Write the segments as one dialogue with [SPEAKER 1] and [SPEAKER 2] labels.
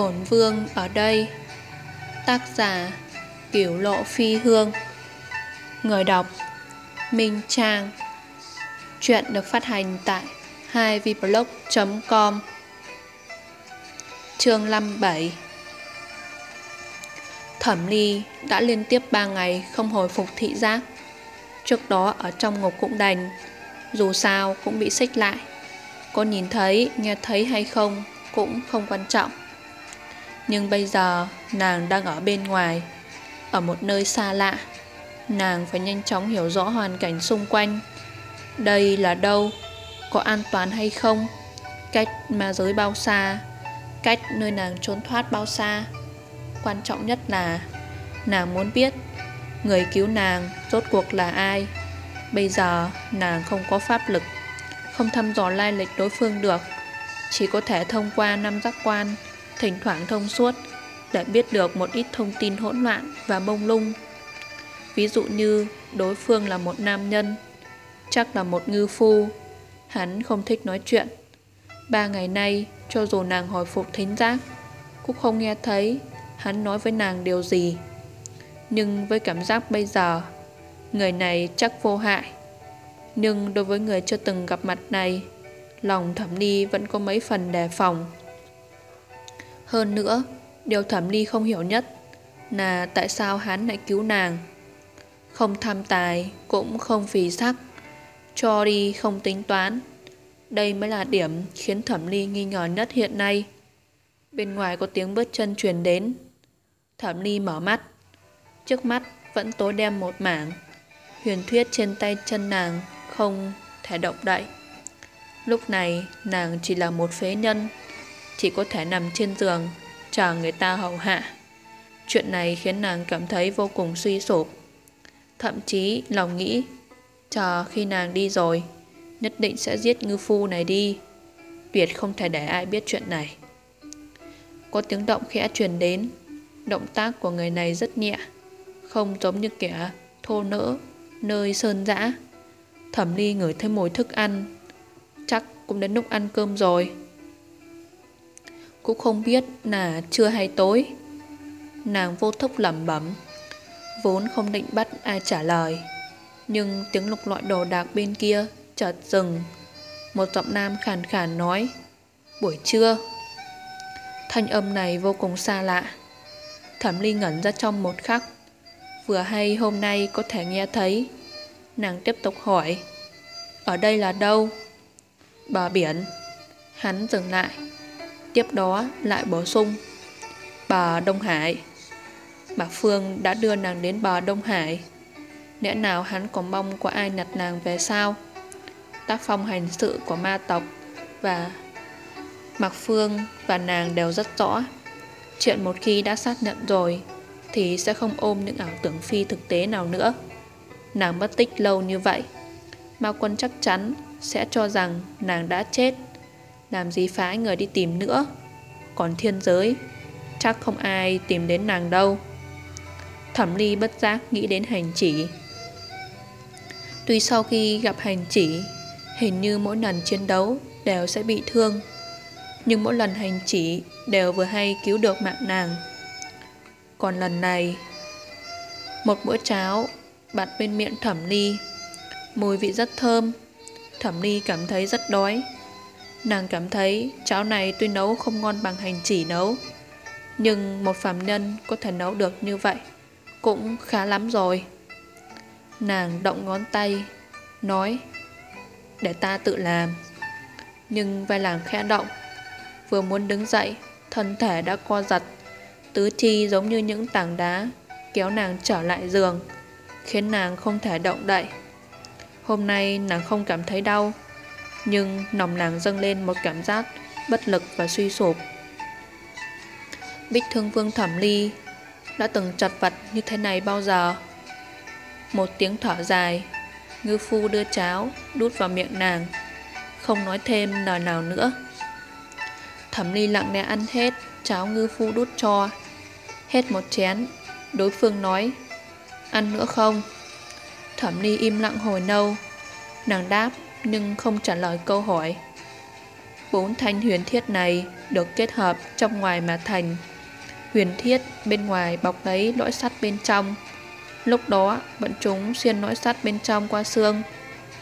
[SPEAKER 1] Bổn vương ở đây. Tác giả Kiểu lộ phi hương. Người đọc Minh Trang. Chuyện được phát hành tại 2vblog.com Chương 57 Thẩm Ly đã liên tiếp 3 ngày không hồi phục thị giác. Trước đó ở trong ngục cũng đành Dù sao cũng bị xích lại. Có nhìn thấy, nghe thấy hay không cũng không quan trọng. Nhưng bây giờ, nàng đang ở bên ngoài. Ở một nơi xa lạ, Nàng phải nhanh chóng hiểu rõ hoàn cảnh xung quanh. Đây là đâu? Có an toàn hay không? Cách ma giới bao xa? Cách nơi nàng trốn thoát bao xa? Quan trọng nhất là, Nàng muốn biết Người cứu nàng rốt cuộc là ai. Bây giờ, nàng không có pháp lực, Không thăm dò lai lịch đối phương được. Chỉ có thể thông qua năm giác quan Thỉnh thoảng thông suốt Để biết được một ít thông tin hỗn loạn và bông lung. Ví dụ như đối phương là một nam nhân, Chắc là một ngư phu, Hắn không thích nói chuyện. Ba ngày nay, cho dù nàng hồi phục thính giác, Cũng không nghe thấy Hắn nói với nàng điều gì. Nhưng với cảm giác bây giờ, Người này chắc vô hại. Nhưng đối với người chưa từng gặp mặt này, Lòng thẩm ni vẫn có mấy phần đề phòng. Hơn nữa, Điều thẩm ly không hiểu nhất Là tại sao hắn lại cứu nàng. Không tham tài Cũng không phì sắc, Cho đi không tính toán. Đây mới là điểm khiến thẩm ly nghi ngờ nhất hiện nay. Bên ngoài có tiếng bước chân truyền đến. Thẩm ly mở mắt. Trước mắt vẫn tối đen một mảng. Huyền thuyết trên tay chân nàng Không thể động đậy. Lúc này nàng chỉ là một phế nhân. Chỉ có thể nằm trên giường, Chờ người ta hầu hạ. Chuyện này khiến nàng cảm thấy vô cùng suy sụp. Thậm chí, lòng nghĩ, Chờ khi nàng đi rồi, Nhất định sẽ giết ngư phu này đi. Tuyệt không thể để ai biết chuyện này. Có tiếng động khẽ truyền đến. Động tác của người này rất nhẹ, Không giống như kẻ thô nỡ, Nơi sơn dã. Thẩm ly ngửi thấy mùi thức ăn. Chắc cũng đến lúc ăn cơm rồi. Cũng không biết là trưa hay tối. Nàng vô thức lẩm bẩm, Vốn không định bắt ai trả lời, Nhưng tiếng lục loại đồ đạc bên kia chợt dừng. Một giọng nam khàn khàn nói, Buổi trưa. Thanh âm này vô cùng xa lạ, Thẩm ly ngẩn ra trong một khắc. Vừa hay hôm nay có thể nghe thấy, Nàng tiếp tục hỏi, Ở đây là đâu? Bờ biển. Hắn dừng lại. Tiếp đó lại bổ sung. Bà Đông Hải. Bà Phương đã đưa nàng đến bà Đông Hải. Lẽ nào hắn còn mong có ai nhặt nàng về sao? Tác phong hành sự của ma tộc Và Mạc Phương và nàng đều rất rõ. Chuyện một khi đã xác nhận rồi Thì sẽ không ôm những ảo tưởng phi thực tế nào nữa. Nàng mất tích lâu như vậy. Ma quân chắc chắn sẽ cho rằng nàng đã chết. Làm gì phải người đi tìm nữa. Còn thiên giới, Chắc không ai tìm đến nàng đâu. Thẩm ly bất giác nghĩ đến hành chỉ. Tuy sau khi gặp hành chỉ, Hình như mỗi lần chiến đấu đều sẽ bị thương. Nhưng mỗi lần hành chỉ đều vừa hay cứu được mạng nàng. Còn lần này, Một bữa cháo bạt bên miệng thẩm ly. Mùi vị rất thơm. Thẩm ly cảm thấy rất đói. Nàng cảm thấy cháo này tuy nấu không ngon bằng hành chỉ nấu, Nhưng một phạm nhân có thể nấu được như vậy Cũng khá lắm rồi. Nàng động ngón tay, Nói, Để ta tự làm. Nhưng vai làng khẽ động, Vừa muốn đứng dậy, Thân thể đã co giật. Tứ chi giống như những tảng đá, Kéo nàng trở lại giường, Khiến nàng không thể động đậy. Hôm nay nàng không cảm thấy đau nhưng nồng nàng dâng lên một cảm giác Bất lực và suy sụp. Bích thương vương thẩm ly Đã từng chật vật như thế này bao giờ? Một tiếng thở dài Ngư phu đưa cháo Đút vào miệng nàng Không nói thêm lời nào nữa. Thẩm ly lặng lẽ ăn hết Cháo ngư phu đút cho. Hết một chén Đối phương nói Ăn nữa không? Thẩm ly im lặng hồi nâu, Nàng đáp nhưng không trả lời câu hỏi Bốn thanh huyền thiết này được kết hợp trong ngoài mà thành. Huyền thiết bên ngoài bọc lấy lõi sắt bên trong. Lúc đó, bọn chúng xuyên lõi sắt bên trong qua xương.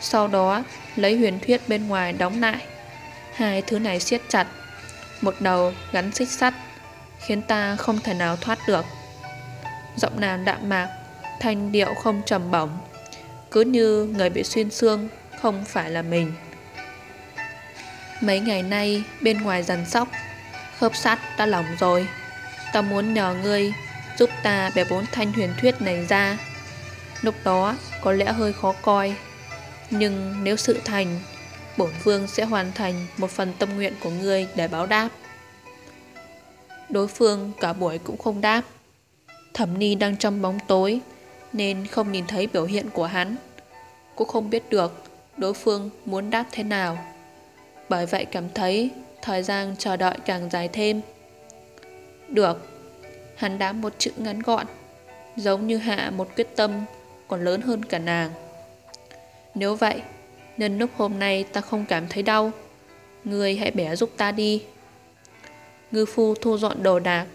[SPEAKER 1] Sau đó, lấy huyền thiết bên ngoài đóng lại. Hai thứ này siết chặt. Một đầu gắn xích sắt, khiến ta không thể nào thoát được. Giọng nàng đạm mạc, thanh điệu không trầm bổng. Cứ như người bị xuyên xương, không phải là mình. Mấy ngày nay, bên ngoài dần sóc, Khớp sắt đã lỏng rồi. Ta muốn nhờ ngươi Giúp ta bẻ bốn thanh huyền thuyết này ra. Lúc đó, có lẽ hơi khó coi, Nhưng nếu sự thành, Bổn vương sẽ hoàn thành Một phần tâm nguyện của ngươi để báo đáp. Đối phương cả buổi cũng không đáp. Thẩm ni đang trong bóng tối, Nên không nhìn thấy biểu hiện của hắn. Cũng không biết được Đối phương muốn đáp thế nào bởi vậy cảm thấy thời gian chờ đợi càng dài thêm. Được, hắn đáp một chữ ngắn gọn, giống như hạ một quyết tâm còn lớn hơn cả nàng. Nếu vậy, nên lúc hôm nay ta không cảm thấy đau, người hãy bẻ giúp ta đi. Ngư phu thu dọn đồ đạc,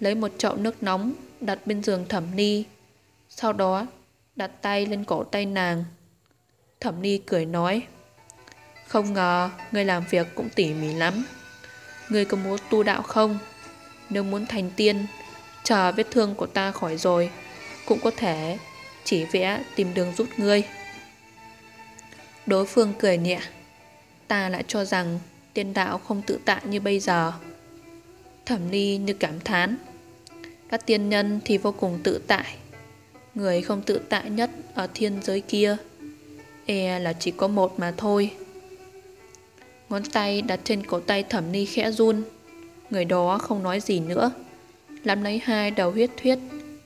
[SPEAKER 1] lấy một chậu nước nóng đặt bên giường thẩm ni, sau đó đặt tay lên cổ tay nàng. Thẩm ni cười nói, không ngờ người làm việc cũng tỉ mỉ lắm. Người có muốn tu đạo không? Nếu muốn thành tiên Chờ vết thương của ta khỏi rồi Cũng có thể Chỉ vẽ tìm đường rút ngươi. Đối phương cười nhẹ Ta lại cho rằng Tiên đạo không tự tại như bây giờ. Thẩm Ni như cảm thán Các tiên nhân thì vô cùng tự tại. Người không tự tại nhất Ở thiên giới kia E là chỉ có một mà thôi. Ngón tay đặt trên cổ tay thẩm ni khẽ run. Người đó không nói gì nữa. Lắm lấy hai đầu huyết thuyết,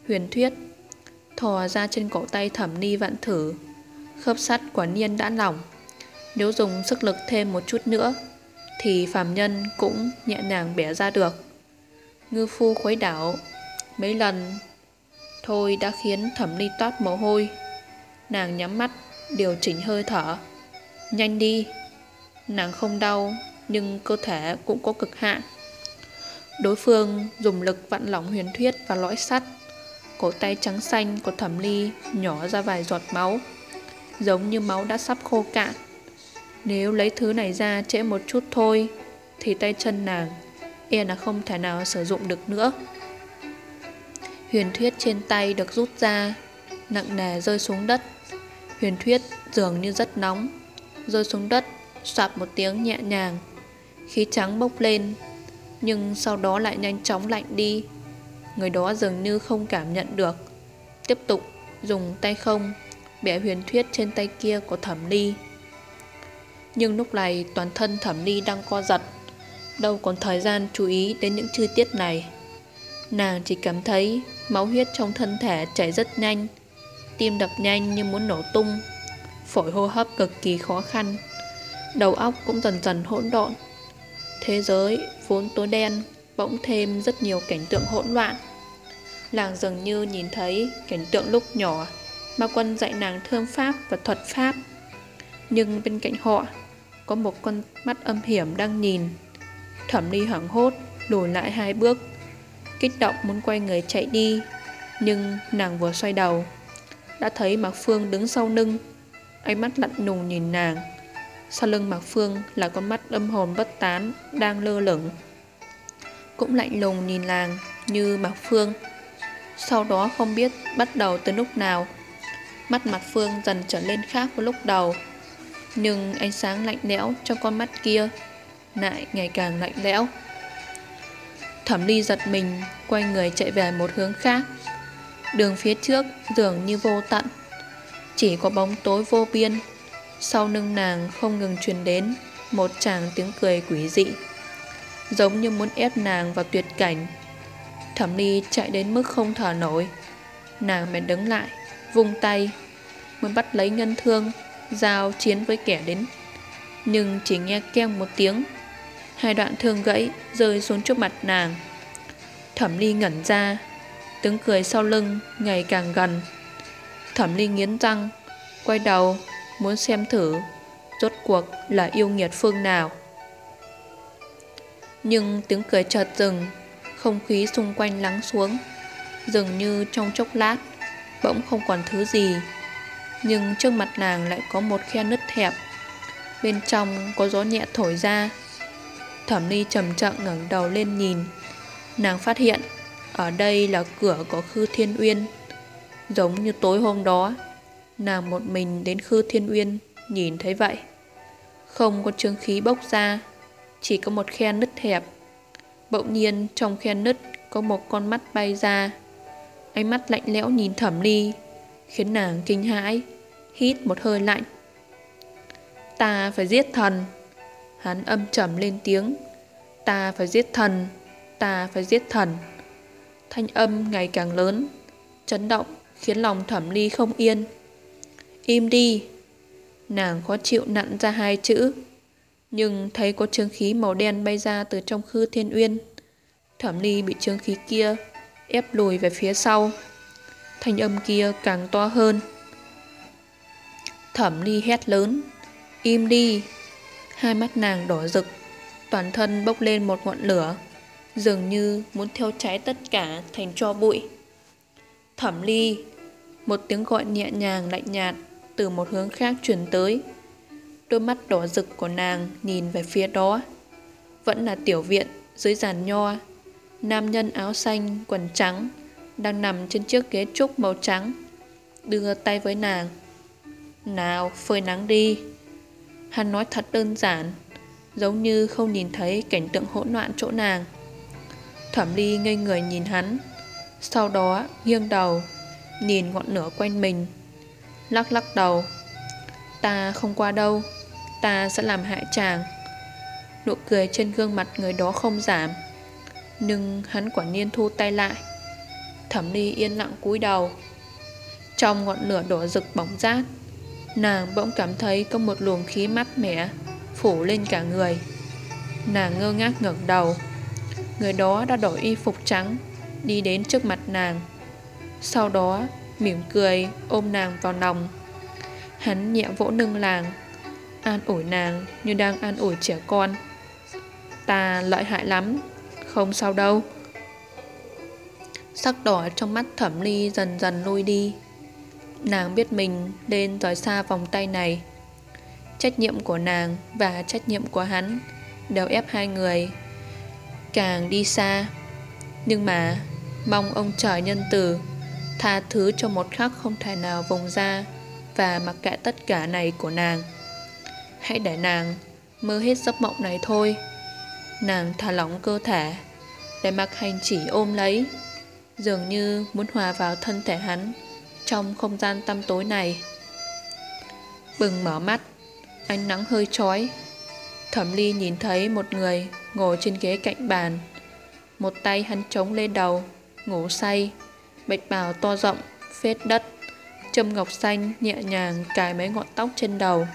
[SPEAKER 1] Huyền thuyết, Thò ra trên cổ tay thẩm ni vặn thử. Khớp sắt quả nhiên đã lỏng. Nếu dùng sức lực thêm một chút nữa, Thì phàm nhân cũng nhẹ nhàng bẻ ra được. Ngư phu khuấy đảo. Mấy lần Thôi đã khiến thẩm ni toát mồ hôi. Nàng nhắm mắt. Điều chỉnh hơi thở. Nhanh đi. Nàng không đau, Nhưng cơ thể cũng có cực hạn. Đối phương dùng lực vặn lỏng huyền thuyết và lõi sắt. Cổ tay trắng xanh của thẩm ly nhỏ ra vài giọt máu. Giống như máu đã sắp khô cạn. Nếu lấy thứ này ra trễ một chút thôi, Thì tay chân nàng E là không thể nào sử dụng được nữa. Huyền thuyết trên tay được rút ra, Nặng nề rơi xuống đất. Huyền thuyết dường như rất nóng. Rơi xuống đất, soạt một tiếng nhẹ nhàng. Khí trắng bốc lên, Nhưng sau đó lại nhanh chóng lạnh đi. Người đó dường như không cảm nhận được. Tiếp tục dùng tay không, Bẻ huyền thuyết trên tay kia của thẩm ly. Nhưng lúc này toàn thân thẩm ly đang co giật. Đâu còn thời gian chú ý đến những chi tiết này. Nàng chỉ cảm thấy máu huyết trong thân thể chảy rất nhanh. Tim đập nhanh như muốn nổ tung Phổi hô hấp cực kỳ khó khăn đầu óc cũng dần dần hỗn độn. Thế giới vốn tối đen bỗng thêm rất nhiều cảnh tượng hỗn loạn. Làng dường như nhìn thấy cảnh tượng lúc nhỏ mà quân dạy nàng thương pháp và thuật pháp. Nhưng bên cạnh họ có một con mắt âm hiểm đang nhìn. Thẩm ly hoảng hốt, lùi lại hai bước. Kích động muốn quay người chạy đi, nhưng nàng vừa xoay đầu. Đã thấy Mạc Phương đứng sau lưng, ánh mắt lạnh lùng nhìn nàng. Sau lưng Mạc Phương là con mắt âm hồn bất tán đang lơ lửng. Cũng lạnh lùng nhìn nàng như Mạc Phương. Sau đó không biết bắt đầu từ lúc nào. Mắt Mạc Phương dần trở lên khác với lúc đầu. Nhưng ánh sáng lạnh lẽo trong con mắt kia lại ngày càng lạnh lẽo. Thẩm ly giật mình Quay người chạy về một hướng khác Đường phía trước dường như vô tận Chỉ có bóng tối vô biên sau lưng nàng không ngừng truyền đến một chàng tiếng cười quỷ dị, giống như muốn ép nàng vào tuyệt cảnh. Thẩm Ly chạy đến mức không thở nổi. Nàng bèn đứng lại, vung tay, muốn bắt lấy ngân thương, giao chiến với kẻ đến. Nhưng chỉ nghe keng một tiếng, hai đoạn thương gãy rơi xuống trước mặt nàng. Thẩm Ly ngẩn ra, tiếng cười sau lưng ngày càng gần. Thẩm Ly nghiến răng, quay đầu muốn xem thử rốt cuộc là yêu nghiệt phương nào. Nhưng tiếng cười chợt dừng Không khí xung quanh lắng xuống. Dường như trong chốc lát Bỗng không còn thứ gì. Nhưng trước mặt nàng lại có một khe nứt hẹp. Bên trong có gió nhẹ thổi ra. Thẩm Ly chậm chậm ngẩng đầu lên nhìn. Nàng phát hiện ở đây là cửa của Khư Thiên Uyên. Giống như tối hôm đó, Nàng một mình đến Khư Thiên Uyên, Nhìn thấy vậy. Không có trương khí bốc ra, Chỉ có một khe nứt hẹp. Bỗng nhiên trong khe nứt Có một con mắt bay ra. Ánh mắt lạnh lẽo nhìn Thẩm Ly, Khiến nàng kinh hãi, Hít một hơi lạnh. Ta phải giết thần. Hắn âm trầm lên tiếng. Ta phải giết thần. Ta phải giết thần. Thanh âm ngày càng lớn, Chấn động, khiến lòng thẩm ly không yên. Im đi. Nàng khó chịu nặn ra hai chữ. Nhưng thấy có trương khí màu đen bay ra từ trong khư thiên uyên. Thẩm ly bị trương khí kia ép lùi về phía sau. Thanh âm kia càng to hơn. Thẩm ly hét lớn. Im đi. Hai mắt nàng đỏ rực. Toàn thân bốc lên một ngọn lửa. Dường như muốn theo cháy tất cả thành cho bụi. Thẩm ly, Một tiếng gọi nhẹ nhàng lạnh nhạt Từ một hướng khác chuyển tới. Đôi mắt đỏ rực của nàng Nhìn về phía đó. Vẫn là tiểu viện dưới giàn nho, Nam nhân áo xanh, Quần trắng, Đang nằm trên chiếc ghế trúc màu trắng. Đưa tay với nàng. Nào, phơi nắng đi. Hắn nói thật đơn giản, Giống như không nhìn thấy cảnh tượng hỗn loạn chỗ nàng. Thẩm ly ngây người nhìn hắn. Sau đó, nghiêng đầu, Nhìn ngọn lửa quanh mình. Lắc lắc đầu. Ta không qua đâu. Ta sẽ làm hại chàng. Nụ cười trên gương mặt người đó không giảm. Nhưng hắn quả nhiên thu tay lại. Thẩm ly yên lặng cúi đầu. Trong ngọn lửa đỏ rực bóng rát, Nàng bỗng cảm thấy có một luồng khí mát mẻ Phủ lên cả người. Nàng ngơ ngác ngẩng đầu. Người đó đã đổi y phục trắng, Đi đến trước mặt nàng. Sau đó, mỉm cười ôm nàng vào lòng. Hắn nhẹ vỗ lưng làng, An ủi nàng như đang an ủi trẻ con. Ta lợi hại lắm, Không sao đâu. Sắc đỏ trong mắt thẩm ly dần dần lui đi. Nàng biết mình nên rời xa vòng tay này. Trách nhiệm của nàng và trách nhiệm của hắn Đều ép hai người Càng đi xa Nhưng mà Mong ông trời nhân từ Tha thứ cho một khắc không thể nào vùng ra Và mặc kệ tất cả này của nàng Hãy để nàng Mơ hết giấc mộng này thôi Nàng thả lỏng cơ thể Để mặc hành chỉ ôm lấy Dường như muốn hòa vào thân thể hắn trong không gian tăm tối này. Bừng mở mắt, ánh nắng hơi chói. Thẩm Ly nhìn thấy một người ngồi trên ghế cạnh bàn. Một tay hắn chống lên đầu, ngủ say, bạch bào to rộng, phết đất. Châm ngọc xanh nhẹ nhàng cài mấy ngọn tóc trên đầu.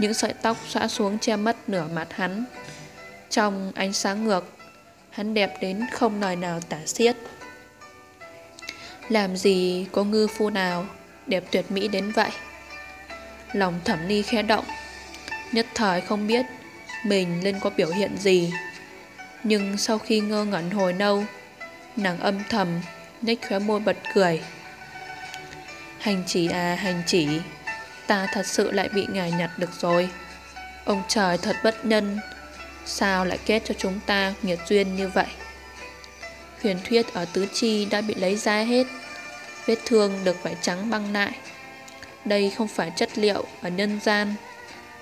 [SPEAKER 1] Những sợi tóc xõa xuống che mất nửa mặt hắn. Trong ánh sáng ngược, hắn đẹp đến không lời nào tả xiết. Làm gì có ngư phu nào đẹp tuyệt mỹ đến vậy Lòng thẩm Ly khẽ động Nhất thời không biết mình nên có biểu hiện gì. Nhưng sau khi ngơ ngẩn hồi lâu, Nàng âm thầm nhếch khóe môi bật cười. Hành chỉ à hành chỉ, Ta thật sự lại bị ngài nhặt được rồi. Ông trời thật bất nhân, Sao lại kết cho chúng ta nghiệt duyên như vậy? Huyền thuyết ở tứ chi đã bị lấy ra hết, Vết thương được vải trắng băng lại. Đây không phải chất liệu ở nhân gian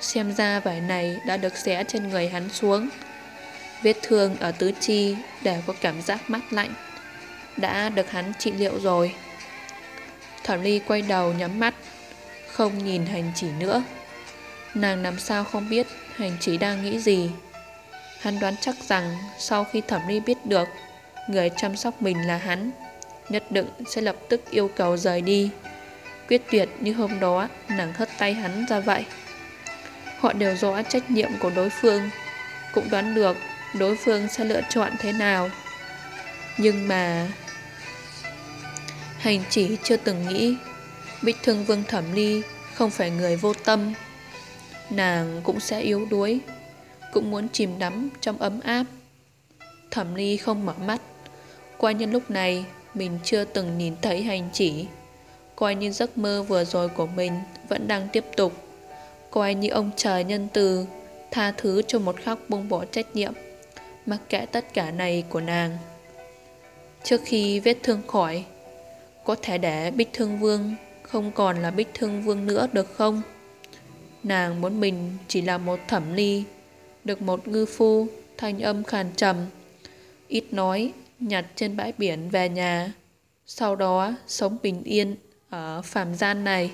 [SPEAKER 1] Xem ra vải này đã được xé trên người hắn xuống. Vết thương ở tứ chi đều có cảm giác mát lạnh. Đã được hắn trị liệu rồi. Thẩm Ly quay đầu nhắm mắt, Không nhìn hành chỉ nữa. Nàng làm sao không biết hành chỉ đang nghĩ gì. Hắn đoán chắc rằng sau khi Thẩm Ly biết được Người chăm sóc mình là hắn, Nhất định sẽ lập tức yêu cầu rời đi. Quyết tuyệt như hôm đó, Nàng hất tay hắn ra vậy. Họ đều rõ trách nhiệm của đối phương, Cũng đoán được Đối phương sẽ lựa chọn thế nào Nhưng mà, Hành chỉ chưa từng nghĩ, Bích thương vương thẩm ly Không phải người vô tâm Nàng cũng sẽ yếu đuối, Cũng muốn chìm đắm trong ấm áp Thẩm Ly không mở mắt. Coi như lúc này, mình chưa từng nhìn thấy hành chỉ. Coi như giấc mơ vừa rồi của mình vẫn đang tiếp tục. Coi như ông trời nhân từ tha thứ cho một khắc buông bỏ trách nhiệm. Mặc kệ tất cả này của nàng. Trước khi vết thương khỏi, có thể để Bích Thương Vương không còn là Bích Thương Vương nữa được không? Nàng muốn mình chỉ là một thẩm ly, được một ngư phu, thanh âm khàn trầm, ít nói, nhặt trên bãi biển về nhà. Sau đó sống bình yên ở phàm gian này.